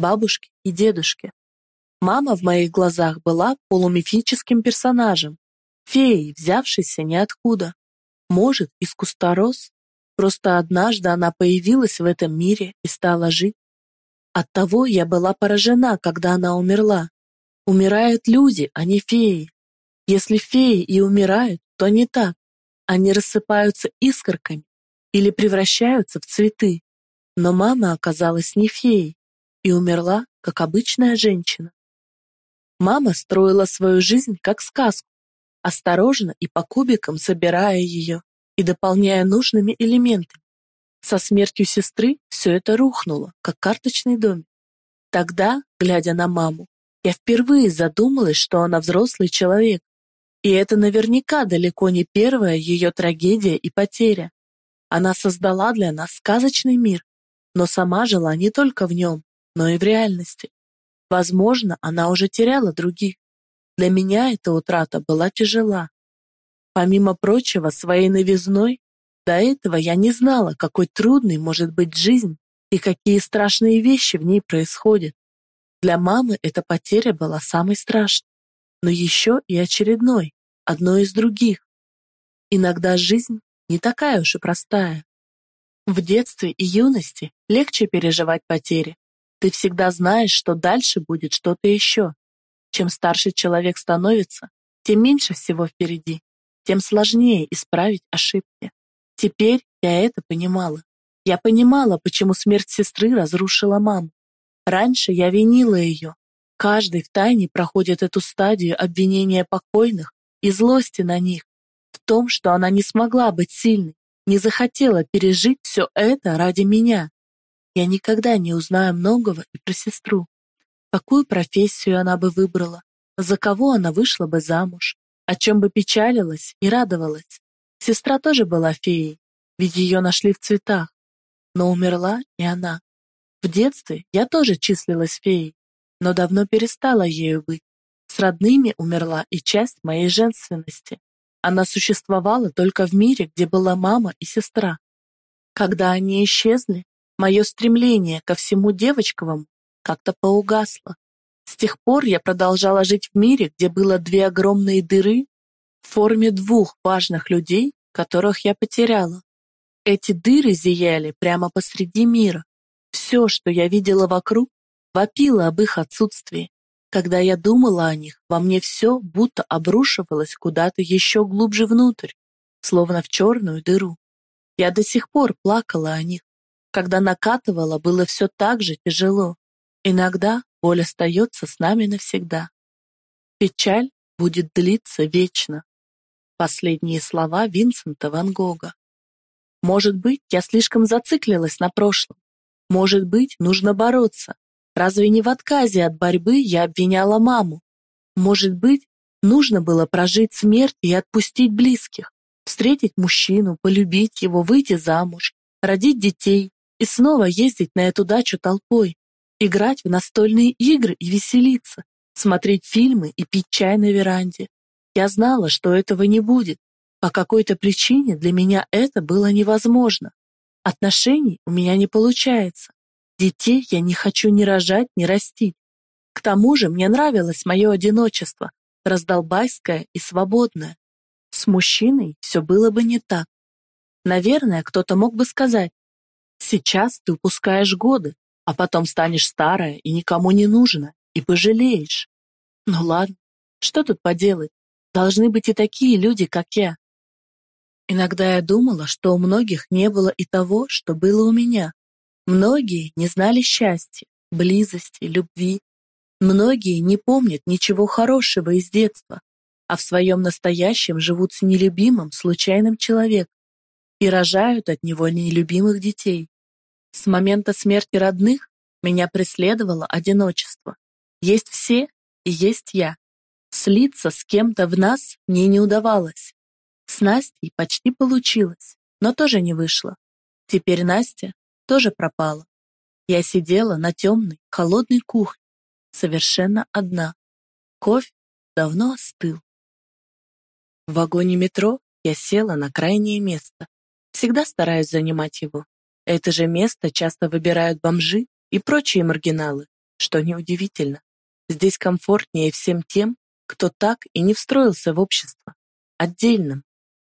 бабушке и дедушке. Мама в моих глазах была полумифическим персонажем, феей, взявшейся ниоткуда. Может, из куста роз? Просто однажды она появилась в этом мире и стала жить. Оттого я была поражена, когда она умерла. Умирают люди, а не феи. Если феи и умирают, то не так. Они рассыпаются искорками или превращаются в цветы. Но мама оказалась не феей и умерла, как обычная женщина. Мама строила свою жизнь как сказку, осторожно и по кубикам собирая ее и дополняя нужными элементами. Со смертью сестры все это рухнуло, как карточный домик. Тогда, глядя на маму, я впервые задумалась, что она взрослый человек. И это наверняка далеко не первая ее трагедия и потеря. Она создала для нас сказочный мир, но сама жила не только в нем, но и в реальности. Возможно, она уже теряла других. Для меня эта утрата была тяжела. Помимо прочего, своей новизной, до этого я не знала, какой трудной может быть жизнь и какие страшные вещи в ней происходят. Для мамы эта потеря была самой страшной, но еще и очередной, одной из других. Иногда жизнь не такая уж и простая. В детстве и юности легче переживать потери. Ты всегда знаешь, что дальше будет что-то еще. Чем старше человек становится, тем меньше всего впереди, тем сложнее исправить ошибки. Теперь я это понимала. Я понимала, почему смерть сестры разрушила маму. Раньше я винила ее. Каждый втайне проходит эту стадию обвинения покойных и злости на них, в том, что она не смогла быть сильной, не захотела пережить все это ради меня. Я никогда не узнаю многого и про сестру. Какую профессию она бы выбрала, за кого она вышла бы замуж, о чем бы печалилась и радовалась. Сестра тоже была феей, ведь ее нашли в цветах. Но умерла и она. В детстве я тоже числилась феей, но давно перестала ею быть. С родными умерла и часть моей женственности. Она существовала только в мире, где была мама и сестра. Когда они исчезли, мое стремление ко всему девочковому как-то поугасло. С тех пор я продолжала жить в мире, где было две огромные дыры в форме двух важных людей, которых я потеряла. Эти дыры зияли прямо посреди мира, все, что я видела вокруг, вопило об их отсутствии. Когда я думала о них, во мне все будто обрушивалось куда-то еще глубже внутрь, словно в черную дыру. Я до сих пор плакала о них. Когда накатывала, было все так же тяжело. Иногда боль остается с нами навсегда. Печаль будет длиться вечно. Последние слова Винсента Ван Гога. Может быть, я слишком зациклилась на прошлом, может быть, нужно бороться. Разве не в отказе от борьбы я обвиняла маму? Может быть, нужно было прожить смерть и отпустить близких, встретить мужчину, полюбить его, выйти замуж, родить детей и снова ездить на эту дачу толпой, играть в настольные игры и веселиться, смотреть фильмы и пить чай на веранде. Я знала, что этого не будет. По какой-то причине для меня это было невозможно. Отношений у меня не получается. Детей я не хочу ни рожать, ни растить. К тому же мне нравилось мое одиночество, раздолбайское и свободное. С мужчиной все было бы не так. Наверное, кто-то мог бы сказать, сейчас ты упускаешь годы, а потом станешь старая и никому не нужна, и пожалеешь. Ну ладно, что тут поделать? Должны быть и такие люди, как я. Иногда я думала, что у многих не было и того, что было у меня. Многие не знали счастья, близости, любви. Многие не помнят ничего хорошего из детства, а в своем настоящем живут с нелюбимым, случайным человеком и рожают от него нелюбимых детей. С момента смерти родных меня преследовало одиночество. Есть все и есть я. Слиться с кем-то в нас мне не удавалось. С Настей почти получилось, но тоже не вышло. Теперь Настя тоже пропала. Я сидела на темной, холодной кухне, совершенно одна. Кофе давно остыл. В вагоне метро я села на крайнее место. Всегда стараюсь занимать его. Это же место часто выбирают бомжи и прочие маргиналы, что неудивительно. Здесь комфортнее всем тем, кто так и не встроился в общество, отдельным,